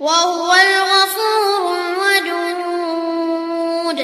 وهو الغفور الودود